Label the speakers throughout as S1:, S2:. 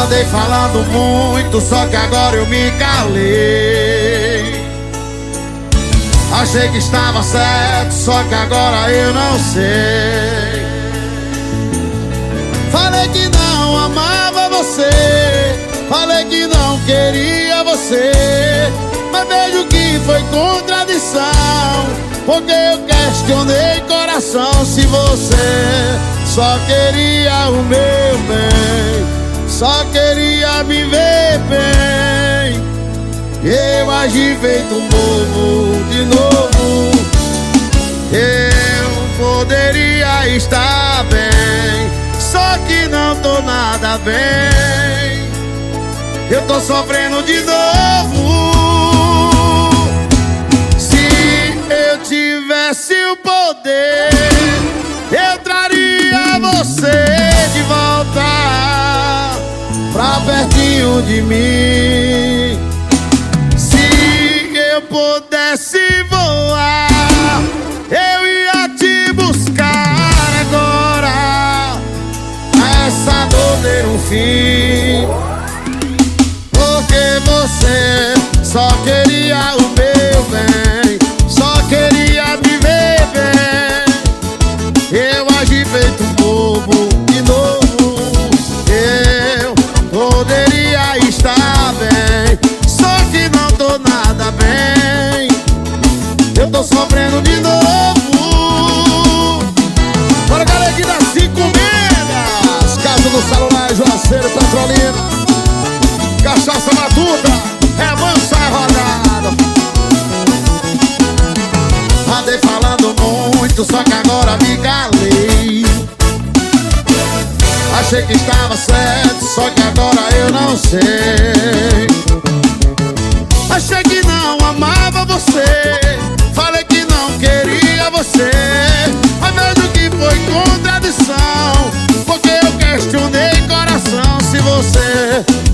S1: Andei falando muito, só que agora eu me calei. Achei que estava certo, só que agora eu não sei. Falei que não amava você, falei que não queria você. Mas vejo que foi contradição, porque eu questionei coração se você só queria o meu bem. Só queria me ver bem. Eu agi feito um bobo de novo. Eu poderia estar bem Só que não tô nada bem. Eu tô sofrendo de novo. Se eu tivesse o poder pertinho de mim. Se eu pudesse voar, eu ia te buscar agora. Essa dor ter um fim. Porque você só queria o meu bem, só queria me ver bem. Eu agi feito bobo matuta, é mansa rodada. Andei falando muito, só que agora me calei. Achei que estava certo, só que agora eu não sei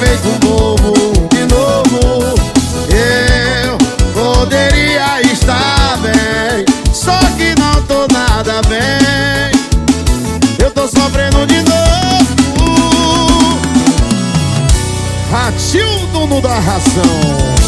S1: feito um bobo de novo Eu poderia estar bem. Só que não tô nada bem. Eu tô sofrendo de dono da razão.